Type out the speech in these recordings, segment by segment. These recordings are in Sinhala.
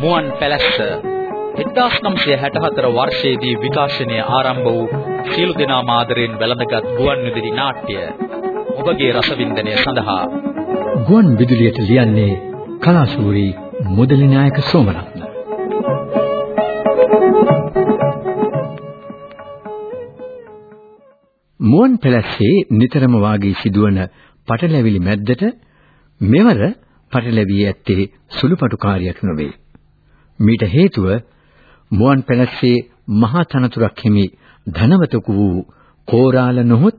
මුවන් පැලැස්ස 1964 වර්ෂයේදී විකාශනය ආරම්භ වූ සියලු දෙනා මාදරෙන් වැළඳගත් ගුවන් විදුලි නාට්‍ය ඔබගේ රසවින්දනය සඳහා. ගුවන් විදුලියට ලියන්නේ කලාශූරී මුදලි නායක සෝමරත්න. මුවන් පැලස්සේ නිතරම වාගේ සිදුවන පටලැවිලි මැද්දට මෙවර පටලැවී ඇත්තේ සුළුපටු කාර්යයක් නොවේ. මීට හේතුව මුවන් පැලස්සේ මහා තනතුරක් හිමි ධනවතකු වූ කෝරාල නොහොත්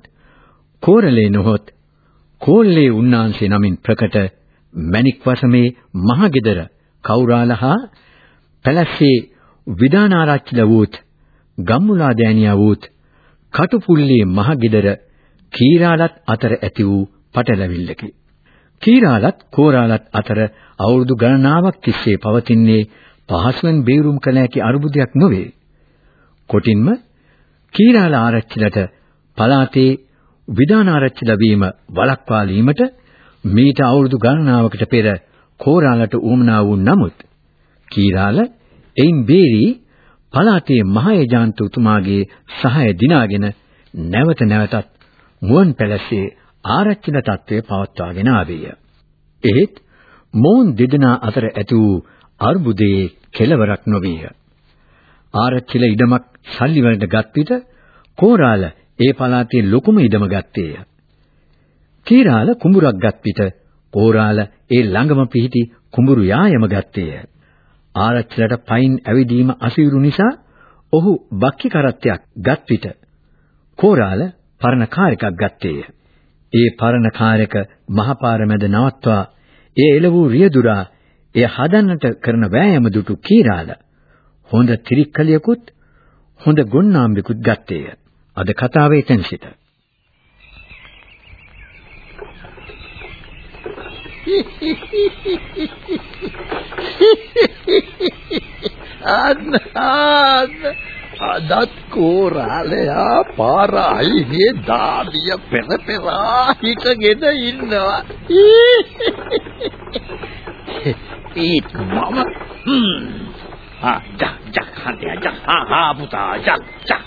කෝරලේ නොහොත් කෝල්ලේ උන්නාන්සේ නමින් ප්‍රකට මණික් වසමේ මහගෙදර කෞරාලහා පැලස්සේ විදානාරච්චිල වූත් ගම්මුලා දෑනියා වූත් කටුපුල්ලේ මහගෙදර කීරාලත් අතර ඇති වූ පටලැවිල්ලකි. කීරාලත් කෝරාලත් අතර අවුරුදු ගණනාවක් තිස්සේ පවතින්නේ පහසුවෙන් බේරුම් කළ හැකි අරුබුදයක් නොවේ. කොටින්ම කීරාල ආරච්චිලට පලාතේ විධාන ආරච්චි ලැබීම වළක්වාලීමට මීට අවුරුදු ගණනාවකට පෙර කෝරාලට උවමනා වූ නමුත් කීරාල එයින් බේරී පලාතේ මහ ඒජාන්තතුමාගේ සහාය දිනාගෙන නැවත නැවතත් මුවන් පැලසේ ආරච්චිල තත්ත්වය පවත්වාගෙන ආවේය. එහෙත් මොවුන් දෙදෙනා අතර ඇති වූ අර්බුදයේ කෙලවරක් නොවිය. ආරච්චිල ඉඩමක් සල්ලි වලට ගත් විට කෝරාල ඒ පළාතේ ලොකුම ඉඩම ගත්තේය. කීරාල කුඹුරක් ගත් විට කෝරාල ඒ ළඟම පිහිටි කුඹුරු යායම ගත්තේය. ආරච්චිලට පයින් ඇවිදීම අසීරු නිසා ඔහු බක්කි කරත්තයක් ගත් විට කෝරාල පරණ කාර් එකක් ගත්තේය. ඒ පරණ කාර් එක මහපාර මැද නවත්වා ඒ එළ වූ රියදුරා එය හදන්නට කරන වෑයම දුටු කීරාල හොඳ ත්‍රික්කලියකුත් හොඳ ගොන්නාම්බෙකුත් ගත්තේය. අද කතාවේ එතන සිට. අන්න අන්න අදත් කෝරාලයා පාර අයිනේ දාඩිය පෙර පෙරා හිටගෙන ඉන්නවා. ඒත් මම හ්ම්. ආ ජක් ජක් හන්දේ ජක්. හා හා පුතා ජක් ජක්.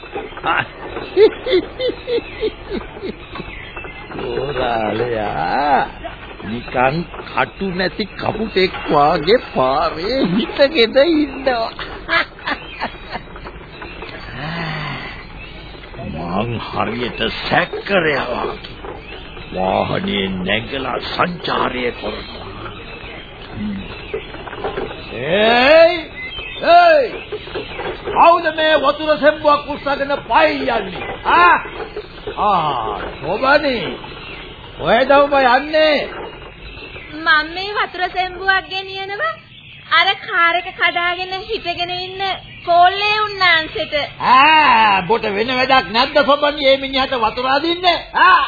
කෝරාලයා නිකන් කටු නැති කපුටෙක් වාගේ පාරේ හිටගෙන ඉන්නවා. මං හරියට සැක්කරයා වාගේ වාහනේ නැගලා සංචාරය කරනවා. ඒයි! ඒයි! කවුද මේ වතුර සෙම්බුවක් උස්සගෙන පයි යන්නේ? ආ! ආ, සෝබනේ. ඔයද ඔබ යන්නේ? මම මේ වතුර සෙම්බුවක් ගෙනියනවා අර කාර් එක කඩාගෙන හිටගෙන ඉන්න කෝල්ලේ උන්නාන්සෙට. ආ බොට වෙන වැඩක් නැද්ද සොබන්නේ මේ මිනිහට වතුර අදින්න? ආ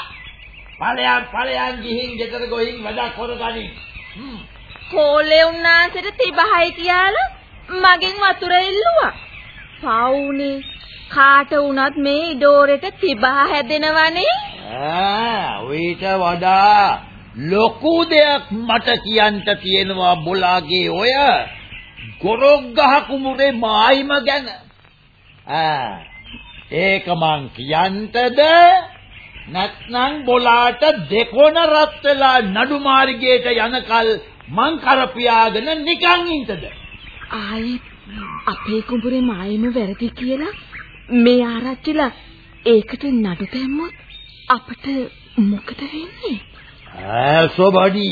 ඵලයන් ඵලයන් ගිහින් ගෙදර ගොහින් වැඩක් කරගනි. කෝල්ලේ උන්නාන්සෙට තිබහයි කියලා මගෙන් වතුර ඉල්ලුවා. පවුනේ කාට වුණත් මේ ඉඩෝරෙට තිබහ හැදෙනවනේ. ආ ඌට වඩා ලොකු දෙයක් මට කියන්න තියෙනවා බොලාගේ ඔය ගොරොක්ගහ කුමුරේ මායිම ගැන. ආ ඒක මං කියන්ටද නැත්නම් බොලාට දෙකොන රත් වෙලා නඩු මාර්ගයට යනකල් මං කරපියාගෙන නිකන් ඉන්නද? ආයි අපේ කුඹුරේ මායිම වැරදි කියලා මේ ආරච්චිලා ඒකට නඩු දැම්මොත් අපට මොකද වෙන්නේ? ඈ සෝබඩි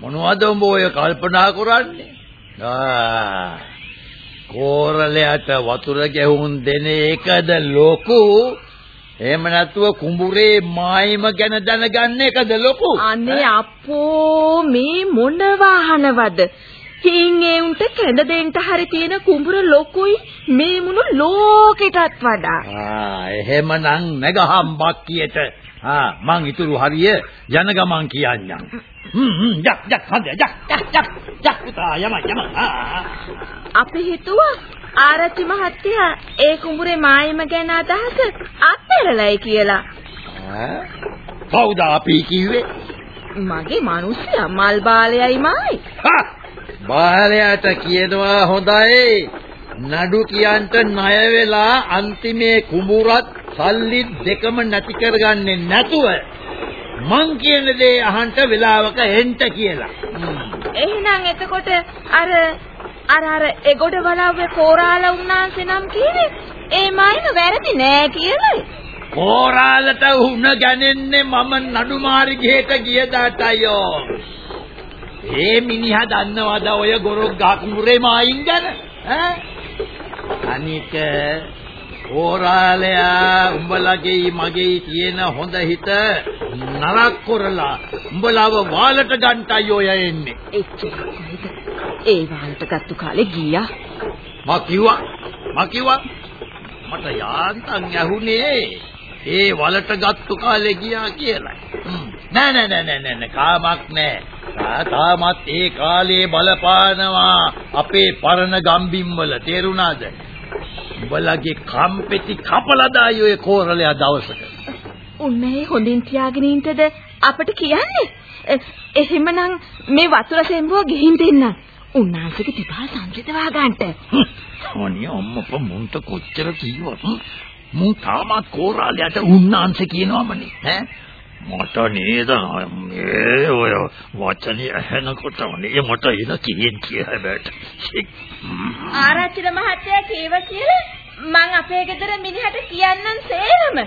මොනවද උඹ ඔය කල්පනා කරන්නේ? ආ. කෝරලයට වතුර ගැහුම් දෙන එකද ලොකු? එහෙම නැතුව කුඹුරේ මායිම ගැන දැනගන්න එකද ලොකු? අනේ අපෝ මේ මොන වාහනවද? හින් ඒ උන්ට කැඳ දෙන්න හරි තියෙන කුඹුර ලොකුයි මේ මුණු ලෝකෙටත් වඩා. ආ එහෙමනම් නැගහම් බක්කියට ආ මං ඉතුරු හරිය යන ගමන් කියන්නම්. හ්ම් හ්ම් යක් යක් හන්ද යක් යක් යක් යක් පුතා යම යම අපි හිතුවා ආරච්චි මහත්තයා ඒ කුඹුරේ මායිම ගැන අදහස අත්හැරලයි කියලා. කවුද අපි කිව්වේ? මගේ මිනිස්සයා මල් බාලයයි මායි. හා! බාලයාට කියනවා හොඳයි. නඩු කියන්ට ණය වෙලා අන්තිමේ කුඹුරත් සල්ලි දෙකම නැති කරගන්නේ නැතුව මං කියන දේ අහන්න වෙලාවක එන්න කියලා. එහෙනම් එතකොට අර අර අර එගොඩ බලව්වේ කෝරාල උන්නාන්සේ නම් කියන්නේ ඒ මායිම වැරදි නෑ කියලායි. කෝරාලට උණ ගන්නේ මම නඩු මාර්ගයට ගිය දාටයෝ. ඒ මිනිහා දන්නවද ඔය ගොරොක් ගහ කුඹුරේ මායින් ගැන? ඈ? අනික ඕරාලයා උඹලගේ මගේ තියෙන හොඳ හිත නරක් කරලා උඹලව වාලට ගන්ටයි ඔය එන්නේ. එච්චර කොහෙද? ඒ වලට ගත්තු කාලේ ගියා. මා කිව්වා මා කිව්වා මට යාන්තම් ඇහුනේ ඒ වලට ගත්තු කාලේ ගියා කියලා. නෑ නෑ නෑ නෑ නෑ කාමක් නෑ. තාමත් ඒ කාලේ බලපානවා අපේ පරණ ගම්බිම් වල තේරුණාද? උඹලගේ කම්පෙති කපලා දායි ඔය කෝරළයා දවසක. උන්නේ හොඳින් තියාගෙන ඉන්නද අපිට කියන්නේ? එහෙමනම් මේ වතුර සෙම්බුව ගිහින් දෙන්න. උන්නාසගේ තිබා සංසිතවා ගන්නට. අනේ අම්මපා මුන්ට කොච්චර කිව්වත් මුන් තාමත් කෝරළයාට උන්නාන්සේ කියනවමනේ ඈ මට නේද මේ ඔය වචනේ ඇහෙනකොට අනේ මට එන කියෙන් කියලා බෑට. ආරච්චිල මහත්තයා කීව කියලා මං අපේ ගෙදර මිනිහට කියන්නම් සේරම.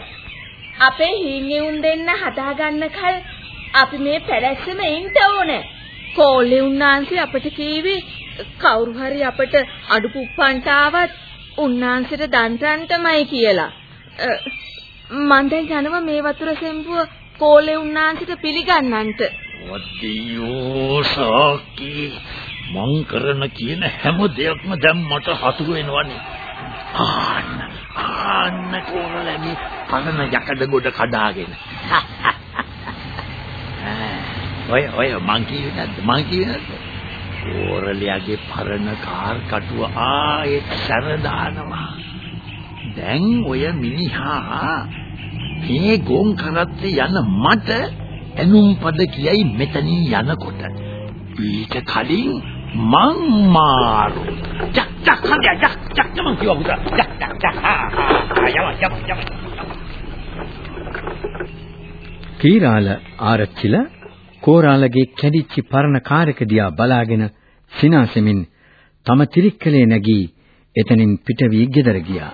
අපේ හීන්ගෙවුන් දෙන්න හදාගන්න කල් අපි මේ පැලැස්සෙම ඉන්න ඕනේ. කෝල්ලේ උන්නාන්සේ අපට කීවි කවුරු හරි අපට අඩු පුප්පන්ට ආවත් උන්නාන්සේට දන්තන්ටමයි කියලා. මං දැන් යනවා මේ වතුර සෙම්බුව කෝලේ උන්නාන්සිට පිළිගන්නන්ට. වදියෝ සාකි මං කරන කියන හැම දෙයක්ම දැන් මට හසු වෙනවනේ. ආන්න ආන්න කෝරළනි පරණ යකඩ ගොඩ කඩාගෙන. ඔය ඔය මං කිව්වේ නැද්ද මං කිව්වේ නැද්ද? කෝරළයාගේ පරණ කාර් කටුව ආයෙත් සැර දානවා. දැන් ඔය මිනිහා මේ ගොන් කරත්තේ යන මට ඇනුම් පද කියයි මෙතනින් යනකොට. ඊට කලින් මං මාරු. චක් චක් හන්දිය චක් චක් මං කිව්වා පුතා. චක් චක් චක් ආ යම යම යම. කීරාල ආරච්චිල කෝරාලගේ කැඩිච්ච පරණ කාරක දිහා බලාගෙන සිනාසෙමින් තම තිරික්කලේ නැගී එතනින් පිට වී ගෙදර ගියා.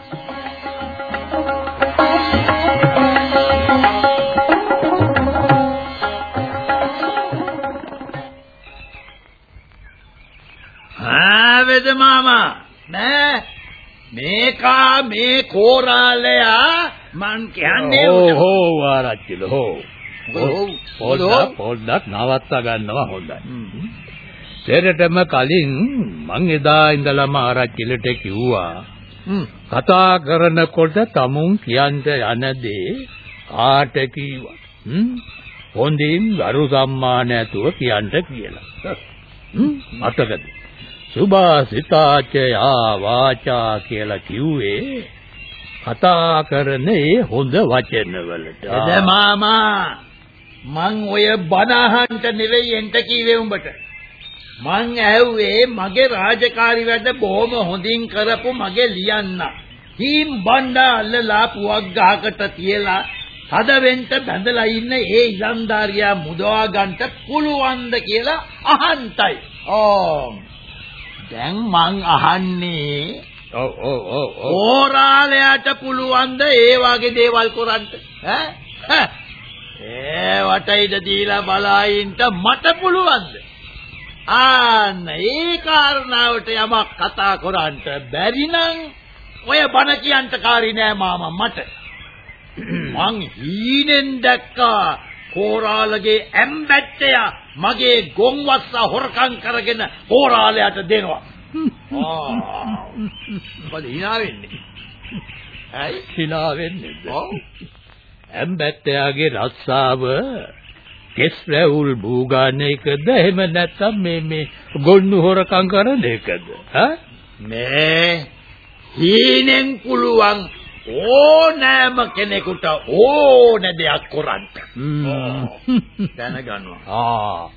ආවෙද මාමා? නෑ. මේකා මේ කෝරාලයා මං කියන්නේ ඕ ආරච්චිල හෝ පොඩ්ඩක් පොඩ්ඩක් නවත්තා ගන්නවා හොඳයි. දෙරටම කලින් මං එදා ඉඳලම ආරච්චිලට කිව්වා කතා කරනකොට තමුන් කියන්න යන දේ කාට කීවා? හොඳින් ගරු සම්මාන ඇතුව කියන්න කියලා. මතකද? සුභාසිතාචයා වාචා කියලා කිව්වේ කතා කරන්නේ හොඳ වචන වලට. එද මාමා මං ඔය බනහන්ට නෙවෙයි එන්ට කීවේ උඹට. මං ඇහුවේ මගේ රාජකාරි වැඩ බොහොම හොඳින් කරපු මගේ ලියන්න. හීම් බණ්ඩා අල්ලලා පුවක් ගහකට තියලා තද වෙන්න බැඳලා ඉන්න ඒ ඉලන්දාරියා මුදවා ගන්නට පුළුවන්ද කියලා අහන්තයි. ඕ දැන් මං අහන්නේ ඔව් ඔව් ඔව් ඕරාලයට පුළුවන්ද ඒ වගේ දේවල් කරන්න? ඈ? ඒ වටයිද දීලා බලයින්ට මට පුළුවන්ද? ආන්න ඒ කාරණාවට යමක් කතා කරන්න බැරි නම් ඔය බණ කියන්න කාරි නෑ මාමා මට. මං හීනෙන් දැක්කා කෝරාලගේ ඇම්බැට්ටය මගේ ගොන්වස්ස හොරකම් කරගෙන කෝරාලයට දෙනවා. ආ. මොකද hina වෙන්නේ? ඇයි? hina වෙන්නේ ඔව්. ඇම්බැත්තයාගේ රස්සාව කෙස් රැවුල් බූගාන එකද? එහෙම නැත්නම් මේ මේ ගොන්නු හොරකම් කරන එකද? ඈ? මේ හීනෙන් පුළුවන් ඕනෑම කෙනෙකුට ඕන දෙයක් කරන්න. දැනගන්නවා. ආ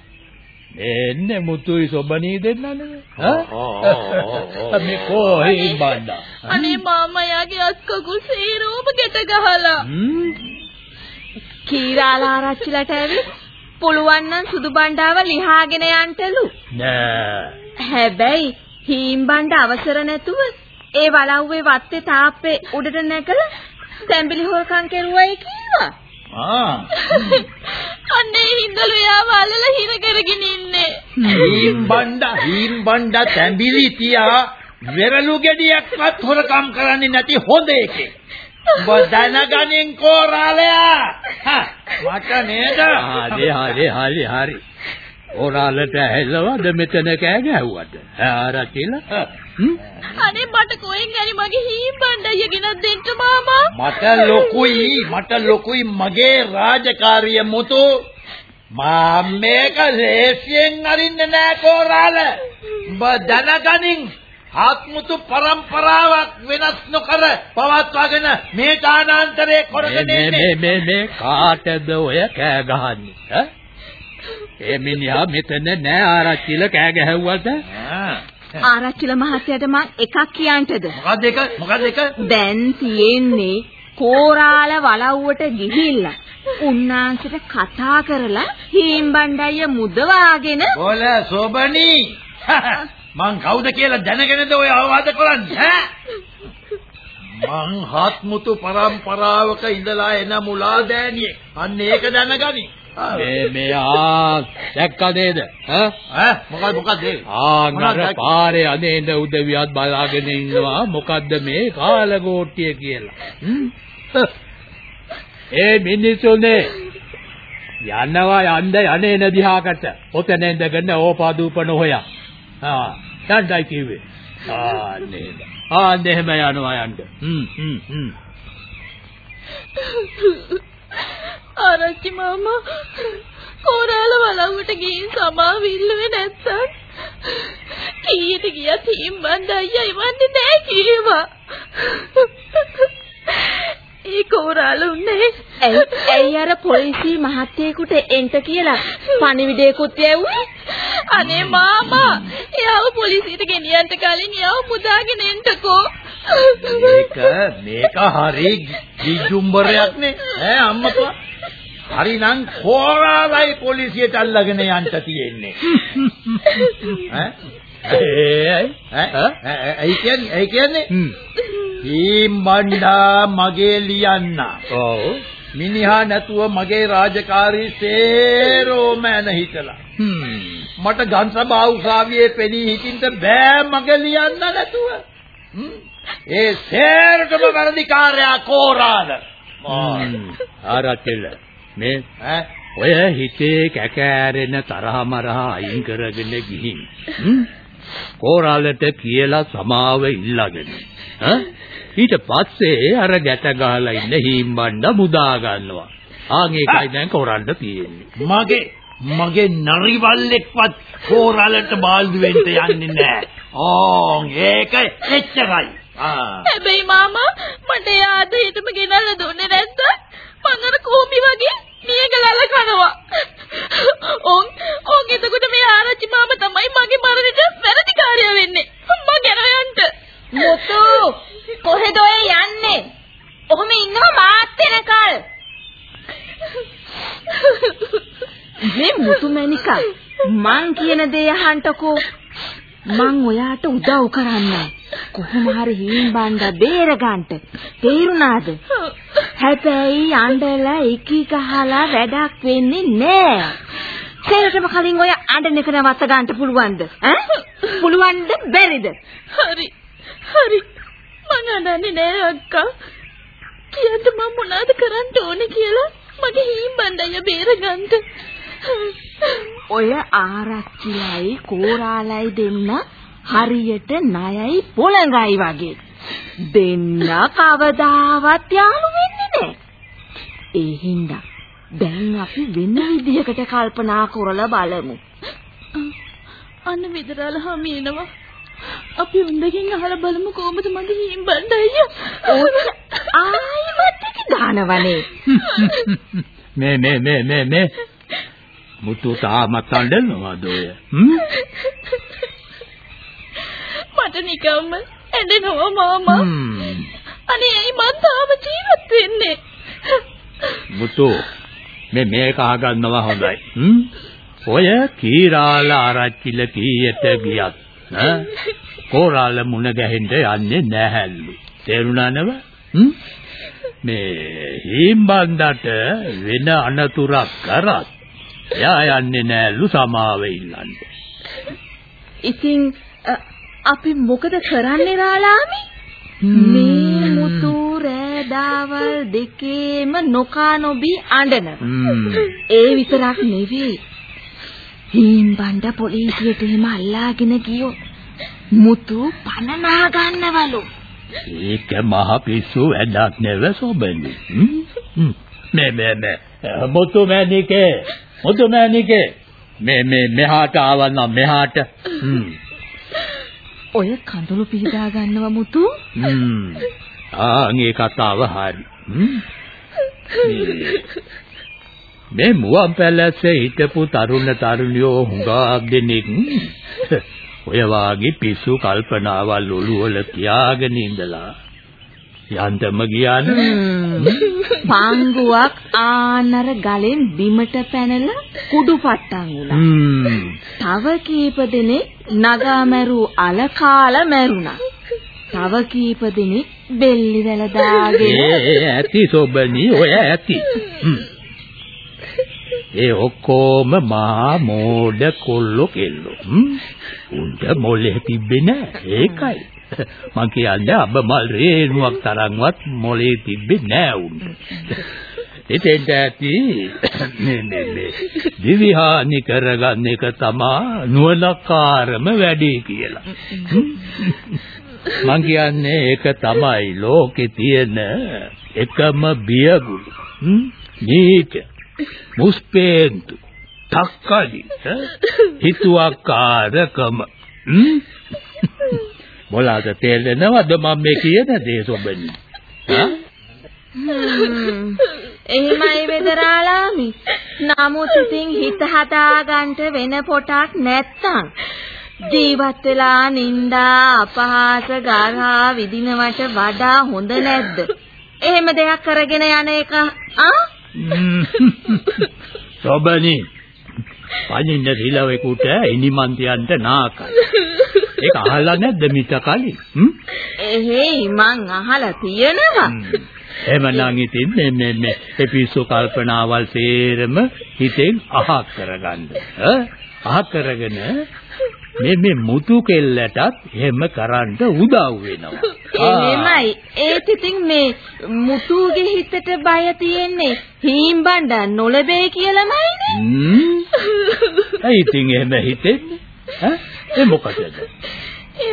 එන්නේ මුතුයි සොබණී දෙන්නනේ ඕ. මේ කොහේ බණ්ඩා අනේ මාමා යාගේ අත් කකුල් සීරෝම ගැට ගහලා. කීරාලා ආරච්චිලට ඇවිත් පුළුවන් නම් සුදු බණ්ඩාව ලිහාගෙන යන්ටලු. නෑ හැබැයි හීම් බණ්ඩ අවසර නැතුව ඒ වලව්වේ වත්තේ තාප්පේ උඩට නැගලා තැඹිලි හොරකම් කෙරුවයි කිව්වා. ආ. අනේ හින්දලු යාව අල්ලලා හිර කරගෙන ඉන්නේ. හීම් බණ්ඩා හීම් බණ්ඩා තැඹිලි තියා වෙරළු ගෙඩියක්වත් හොරකම් කරන්නේ නැති හොඳ එකෙක්. ඔබ දැනගනින් කෝරාලයා. හා මට නේද? හරි හරි හරි හරි ඕරාලට ඇහෙලවද මෙතන කෑ ගැහුවට ආරචිලා අනේ මට කොහෙන් හරි මගේ හීම් බණ්ඩය ගෙනත් දෙන්න මාමා. මට ලොකුයි මට ලොකුයි මගේ රාජකාරිය මුතු. මම මේක ලේසියෙන් අරින්නේ නෑ කෝරාල. උඹ දැනගනින්. ආත්මුතු પરම්පරාවක් වෙනස් නොකර පවත්වාගෙන මේ දානාන්තරේ කරගෙන මේ ඉන්නේ. මේ මේ මේ කාටද ඔය කෑ ගහන්නේ? ඈ ඒ මිනිහා මෙතන නෑ ආරච්චිලා කෑ ගැහුවට ආ. ආරච්චිල මහත්තයාට මං එකක් කියන්ටද? මොකද්ද එක මොකද්ද එක දැන් තියෙන්නේ කෝරාල වලව්වට ගිහිල්ලා උන්නාන්සේට කතා කරලා හීම් බණ්ඩය මුදවාගෙන බෝල සෝබනී! මං කවුද කියලා දැනගෙනද ඔය අවවාද කරන්නේ මං හත්මුතු પરම්පරාවක ඉඳලා එන මුලා දෑනියෙක්. අන්න ඒක දැනගනි මේ මෙයා දැක්ක නේද? ඈ? මොකද මොකද ඒ? මොනවද දැක්කේ? පාරේ අනේන උදවියත් බලාගෙන ඉන්නවා. මොකද්ද මේ කාලගෝට්ටිය කියලා? ඒ මිනිසුනේ යනවා යන්න යන්නේ නදිහාකට ඔතන ඉඳගෙන ඕපාදූපන හොයා. ආ දැන්යි කිව්වේ. ආ නේද? ආ එහෙම යනවා යන්න. හ්ම් හ්ම් හ්ම් ආරච්චි මාමා කෝරාල වලව්වට ගිහින් සමාව ඉල්ලුවේ නැත්තම් කීයට ගියත් හීම් බණ්ඩය ඉවන්නේ නැහැ කීවා. ඒ කෝරාල උන්නේ. ඇයි ඇයි අර පොලිසිය මහත්තයෙකුට එන්ට කියලා පණිවිඩයකුත් යවුවේ අනේ මාමා එයාව පොලිසියට ගෙනියන්න කලින් එයාව මුදාගෙන එන්නකෝ. මේක මේක හරි ගිජුම්බරයක් නේ. ඈ අම්මපා හරිනම් කෝරාලයි පොලිසියට අල්ලගෙන යන්න තියෙන්නේ. ඈ? ඒයි ඈ? ඈ? ඇයි කියන්නේ? ඇයි කියන්නේ? හ්ම්. හීම්බණ්ඩා මගේ ලියන්න. ඔව්. මිනිහා නැතුව මගේ රාජකාරී සේරෝම හිටලා හ්ම්. මට ගන්සභා උසාවියේ පෙනී හිටින්න බෑ මගේ ලියන්න නැතුව? ඒ සේරටම වැරදිකාරයා කෝරාද ආරච්චිල මේ ඔය හිතේ කැකෑරෙන තරහ මරහ අයින් කරගෙන ගිහින්? කෝරාලට කියලා සමාව ඉල්ලගෙන ඈ? ඊට පස්සේ අර ගැට ගහලා ඉන්න හීම්බණ්ඩ මුදා ගන්නවා. ආන් ඒකයි දැන් කරන්න තියෙන්නේ. මගේ මගේ නරිවල්ලෙක්වත් කෝරාලට බාල්දු වෙන්න යන්නේ නෑ. ඕන් ඒක එච්චරයි. ආ. හැබැයි මාමා මට යාද හිටම ගෙනල්ලා දුන්නේ නැත්තම් අර කෝපි වගේ නියගලල කනවා. ඔන් ඔන් එතකොට මේ ආරච්චි මාමා තමයි මගේ මරණයට වැරදිකාරය වෙන්නේ. මං යනවා යන්න. මුතු කොහෙද ඔය යන්නේ? ඔහොම ඉන්නවා මාත් වෙනකල්. මේ මුතු මැනිකා මං කියන දේ අහන්නකෝ. මං ඔයාට උදව් කරන්නම්. කොහොම හරි හීන් බණ්ඩ බේරගන්න. තේරුණාද? හැබැයි අඬලා එකී ගහලා වැඩක් වෙන්නේ නෑ. සේරටම කලින් ඔය අඬන එක නවත්ත ගන්න පුළුවන්ද? ඈ? පුළුවන්ද බැරිද? හරි. හරි. මං අඬන්නේ නෑ අක්කා. කියන්න මම මොනවද කරන්න ඕනේ කියලා මගේ හීන් බණ්ඩය බේරගන්න. ඔය ආරච්චිලයි කෝරාලයි දෙන්න හරියට ණයයි පොළඟයි වගේ. දෙන්න කවදාවත් යාළු වෙන්නේ නැහැ. ඒ හින්දා දැන් අපි වෙන විදිහකට කල්පනා කරලා බලමු. අන්න විදරාල හමිනවා. අපි උන්දකින් අහලා බලමු කොහොමද මගේ හීම් බණ්ඩ අයියා. ආයිමත් එක දානවනේ. මේ මේ මේ මේ මේ මුතු තාමත් අඬනවද ඔය? මට නිකම්ම ඇඬෙනවා මාමා. අනේ ඇයි මං තාම ජීවත් වෙන්නේ? මුතු මේ මේක අහගන්නවා හොඳයි. ඔය කීරාල ආරච්චිල කීයට ගියත් ඈ කෝරාල මුණ ගැහෙන්න යන්නේ නැහැලු. තේරුණා නේද? හ්ම්? මේ හීම්බන්දට වෙන අනතුරක් කරත් එයා යන්නේ නැලු සමාව ඉල්ලන්න. ඉතින් අපි මොකද කරන්නේ රාලාමි? මේ මුතු රෑදාවල් දෙකේම නොකා නොබී අඬනවා. හ්ම්. ඒ විතරක් නෙවෙයි. හීම්බණ්ඩ පොලිසියට එහෙම අල්ලාගෙන ගියොත් මුතු පණ නා ගන්නවලු. ඒක මහ පිස්සු වැඩක් නෙව සොබනි. මේ මේ මේ මුතු මෑනිකේ මුතු මෑනිකේ මේ මේ මෙහාට ආවනම් මෙහාට. හ්ම්. ඔය කඳුළු පිහදා ගන්නව මුතු. හ්ම්. ආන්ගේ කතාව හරි. හ්ම්. මේ- මේ මුවන් පැලසේ හිටපු තරුණ තරුණියෝ හුඟක් දෙනෙක් ඔය වාගේ පිස්සු කල්පනාවල් ඔළුවල තියාගෙන ඉඳලා යන්තම ගියාන පාංගුවක් ආනර ගලෙන් බිමට පැනලා කුඩු පට්ටම් වුණා. තව කීප දෙනෙක් නගා මැරු අල කාලා මැරුණා. තව කීප දෙනෙක් බෙල්ලි වැල දාගෙන ඇති සොබනි ඔය ඇති. ඒ ඔක්කොම මහා මෝඩ කොල්ලෝ කෙල්ලෝ. උන්ට මොලේ තිබ්බේ නෑ ඒකයි මං කියන්නේ අබමල් රේණුවක් තරම්වත් මොලේ තිබ්බේ නෑ උන්ට එතෙන්ට ඇති මේ මේ මේ දිවිහානි කරගන්න එක තමා නුවණකාරම වැඩි කියලා. මං කියන්නේ ඒක තමයි ලෝකේ තියෙන එකම බියගුළු. නීච, මුස්පේන්තු, තක්කලි, ඈ? හිතුවක්කාරකම. මොලාද තේරෙනවද මම මේ කියන දේ සොබනි? එහෙමයි වෙදරාලාමි. නමුත් ඉතින් හිත හදාගන්න වෙන පොටක් නැත්තම් ජීවත් වෙලා නිന്ദා අපහාස ගාහා විදිනවට වඩා හොඳ නැද්ද? එහෙම දෙයක් කරගෙන යන එක ආ? සොබනි පණින්න රිලවෙකුට ඉනිමන්තියන්ට නාකයි. ඒක අහලා නැද්ද මිට කලින්? හ්ම්? එහෙයි මං අහලා තියෙනවා. එහෙමනම් ඉතින් මේ මේ මේ ඒ පිස්සු කල්පනාවල් සේරම හිතෙන් අහක් කරගන්න. ඈ අහක් කරගෙන මේ මේ මුතු කෙල්ලටත් එහෙම කරන්න උදව් වෙනවා. එහෙමයි. ඒත් ඉතින් මේ මුතුගේ හිතට බය තියෙන්නේ හීම්බණ්ඩ නොලබේ කියලාමයිනේ. හ්ම්. ඇයි ඉතින් එහෙම හිතෙන්නේ? ඈ ඒ මොකටද?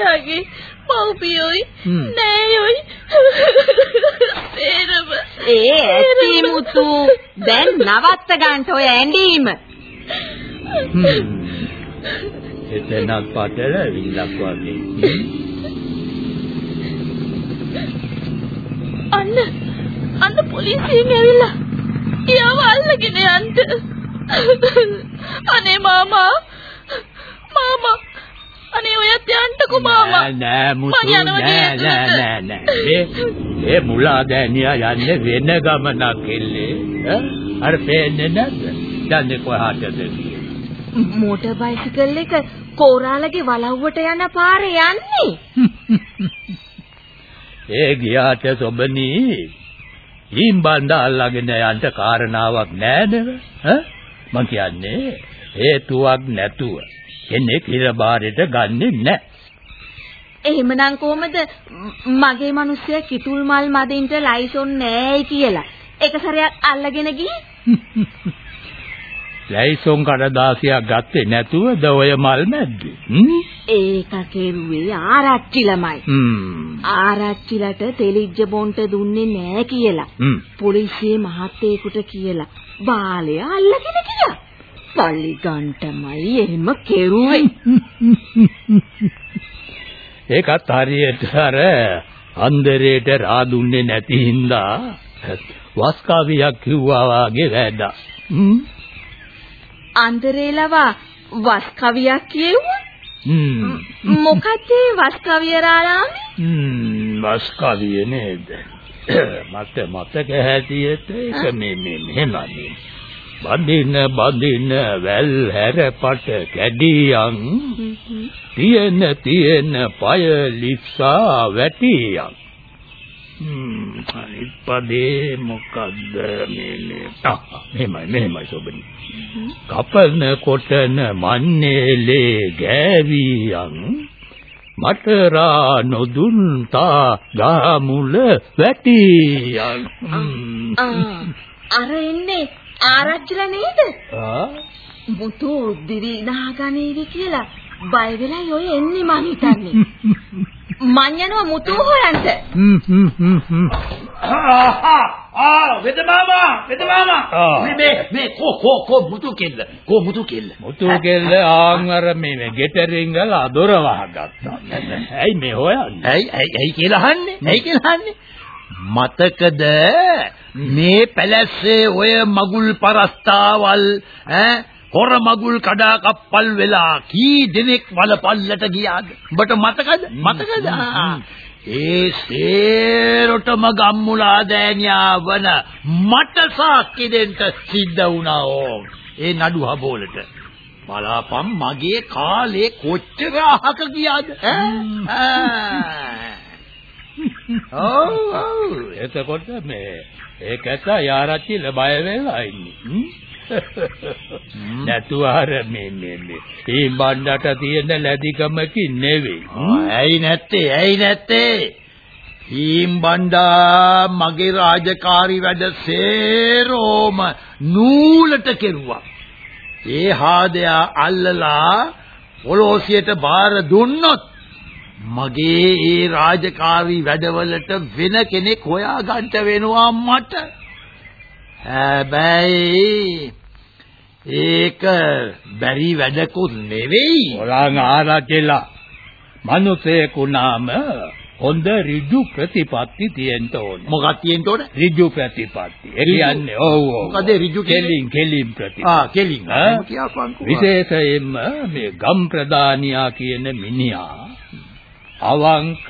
එයාගේ පව්පියෝයි හ්ම්. නෑයෝයි තේරම ඒ ඇති මුතු දැන් නවත්ත ගන්න ඔය ඇඬීම හ්ම්. එතනක් පටල විල්ලක් වගේ. අන්න අන්න පොලිසියෙන් ඇවිල්ලා එයාව අල්ලගෙන යන්න අනේ මාමා මාමා අනේ ඔයත් යන්නකෝ මාමා නෑ නෑ මුතු නෑ. නෑ නෑ නෑ. මේ මේ මුලා දෑනියා යන්නේ වෙන ගමනක් එල්ලේ? අර පේන්නේ නැද්ද? යන්නේ කොහාටද කියලා. මෝටර් බයිසිකල් එක කෝරාලගේ වලව්වට යන පාරේ යන්නේ. ඒ ගියාට සොබනී ඊම්බන්ද අල්ලගෙන යන්න කාරණාවක් නෑ නේද ඈ? මං කියන්නේ හේතුවක් නැතුව කෙනෙක් ඉරබාරෙට ගන්නෙ නෑ. එහෙමනම් කොහමද මගේ මිනිස්සයා කිතුල් මල් මදින්ට ලයිසොන් නෑයි කියලා? එක සැරයක් අල්ලගෙන ගිහින් ලැයිසොන් කඩදාසියක් ගත්තේ නැතුවද ඔය මල් මැද්දේ? ඒක කෙරුවේ ආරච්චි ළමයි. ආරච්චිලට තෙලිජ්ජ බොන්ට දුන්නේ නෑ කියලා. පොලිසියේ මහත්තයෙකුට කියලා. බාලය අල්ලගෙන ගියා. පල්ලි ගන්ටමයි එහෙම කෙරුවේ. ඒකත් හරියට අර අන්දරේට රාදුන්නේ නැති හින්දා වස් කවියක් කිව්වා වාගේ වැඩා. හ්ම්. අන්දරේලවා වස් කවියක් කියෙව්වා? මොකද වස් කවිය රාලාමේ? හ්ම් වස් කවිය නේද? මට මතක හැටියට ඒක මේ මේ මෙහෙමයි. බඳින බඳින වැල් හැරපට කැඩියන් තියෙන තියෙන පය ලිස්සා වැටියන්. හ්ම් අනිත් පදේ මොකද්ද මේ මේ ආ මෙහෙමයි මෙහෙමයි සොබනි. කපන කොටන මන්නේලේ ගෑවියන් මටරා නොදුන් තා ගාමුල වැටියන්. අර එන්නේ ආරච්චිලා නේද? ආ මුතු දිවි නාගනේවි කියලා බය වෙලා ඔය එන්නේ මං හිතන්නේ. මං යනවා මුතු හොයන්ට. ආ වෙද මාමා වෙද මාමා. මේ මේ මේ කෝ කෝ කෝ මුතු කෙල්ල කෝ මුතු කෙල්ල මුතු කෙල්ල ආන් අර මේ මේ ගෙටරින් ගලා දොර වහගත්තා. ඇයි මේ හොයන්නේ? ඇයි ඇයි ඇයි කියලා අහන්නේ ඇයි කියලා අහන්නේ මතකද? මේ පැලැස්සේ ඔය මගුල් පරස්තාවල් ඈ? හොර මගුල් කඩා කප්පල් වෙලා කී දෙනෙක් වලපල්ලට ගියාද? උඹට මතකද? මතකද. ඒ සේරොටම ගම්මුලා දෑනියා වන මට සාක්කි දෙන්න සිද්ධ වුණා ඕ ඒ නඩු හබෝලට. බලාපන් මගේ කාලේ කොච්චර අහක ගියාද? ඈ ඔව් ඔව් එතකොට මේ ඒකට යාරච්චි ලබය වෙලා ඉන්නේ. හ්ම්? නැතුව අර මේ මේ මේ මේ බණ්ඩට තියෙන ලැබිකමකින් නෙවෙයි. හ්ම්? ඇයි නැත්තේ ඇයි නැත්තේ ඊම් බණ්ඩා මගේ රාජකාරී වැඩ සේරෝම නූලට කෙරුවා ඒ හාදයා අල්ලලා පොලෝසියට බාර දුන්නොත් මගේ ඒ රාජකාරී වැඩවලට වෙන කෙනෙක් හොයාගන්න වෙනවා මට හැබැයි ඒක බැරි වැඩකුත් නෙවෙයි ඔරාන් ආරච්චිලා මනුස්සයෙකුනාම හොඳ ඍජු ප්‍රතිපත්ති තියෙන්න ඕනේ. මොකක්ද තියෙන්න ඕන? ඍජු ප්‍රතිපත්ති. ඒ කියන්නේ ඔව් ඔව්. මොකද ඍජු? කෙලින් කෙලින් ප්‍රතිපත්ති. ආ කෙලින්. එහෙම කියපන්කෝ. විශේෂයෙන්ම මේ ගම් ප්‍රදානියා කියන මිනිහා අවංක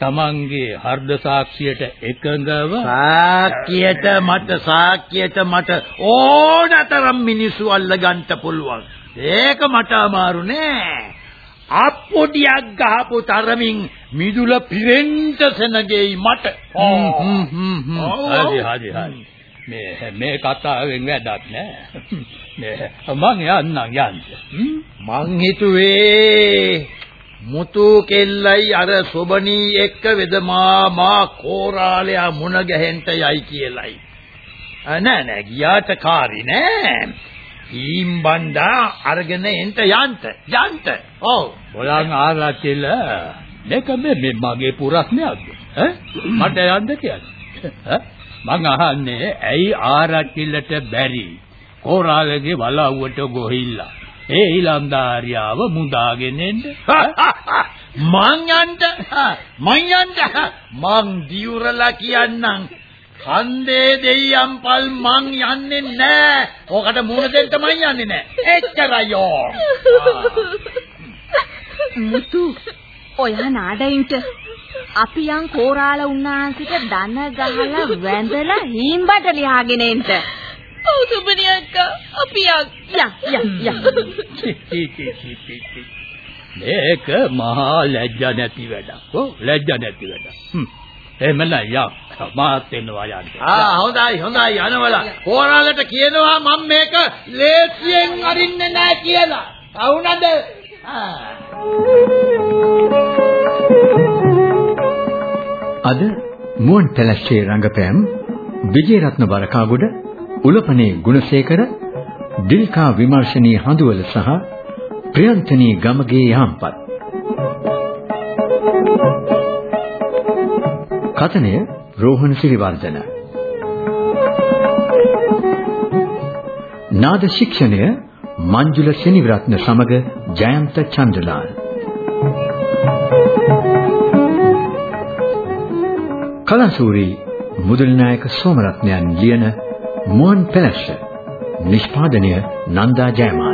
තමන්ගේ හර්ධ සාක්ෂියට එකඟව සාක්කියට මට සාක්කියට මට ඕනතරම් මිනිස්සු අල්ලගන්න පුළුවන්. ඒක මට අමාරු නෑ. අප්පොඩියක් ගහපු තරමින් මිදුල පිරෙන්න සෙනගෙයි මට. හරි හරි හරි. මේ මේ කතාවෙන් වැඩක් නෑ. මේ මං යන්නම් යන්න. මං හිතුවේ මුතු කෙල්ලයි අර සොබණී එක්ක වෙදමා මා කෝරාලයා මුණ ගැහෙන්න යයි කියලයි. අ, නෑ නෑ ගියාට කාරි නෑ. ඊම් බණ්ඩා අරගෙන එන්න යන්න යන්න. ඔව්. බලන් ආරච්චිල මේක මේ මේ මගේ පුරස්නයක්ද ඈ මට යන්න කියන්නේ ඈ මං අහන්නේ ඇයි ආරච්චිලට බැරි කෝරාලගේ වලව්වට ගොහිල්ලා ඒ ඊලම්දාරියාව මුදාගෙන එන්න මං යන්න මං යන්න මං දියුරලා කියන්නම් කන්දේ දෙයියන් පල් මං යන්නේ නෑ. ඕකට මූණ දෙන්න මං යන්නේ නෑ. එච්චරයෝ. මුතු ඔයා නාඩයින්ට අපි යන් කෝරාල උන්නාන්සිට දන ගහලා වැඳලා හීම්බට ලියාගෙන එන්න. ඔව් සුබනි අක්කා අපි යන් යන් යන්. මේක මහා ලැජ්ජ නැති වැඩක් ඕ ලැජ්ජ නැති වැඩක් හ්ම් එහෙමනම් යා මාත් එනවා යන්න ආ හොඳයි හොඳයි යනවලා. කෝරාලට කියනවා මම මේක ලේසියෙන් අරින්නේ නෑ කියලා. අවුනද? අද මුවන් පැලස්සේ රංගපෑම් විජේරත්න වරකාගොඩ උලපනේ ගුණසේකර දිල්කා විමර්ශනී හඳුවල සහ ප්‍රියන්තනී ගමගේ යහම්පත්. කතනය රෝහණ සිරිවර්ධන. නාද ශික්ෂණය මංජුල සෙනිවිරත්න සමග ජයන්ත චන්ද්‍රලාල් කලාසූරි මුදල්නායක සෝමරත්නයන් ලියන මුවන් පැලස්ස නිෂ්පාදනය නන්දා ජයමාන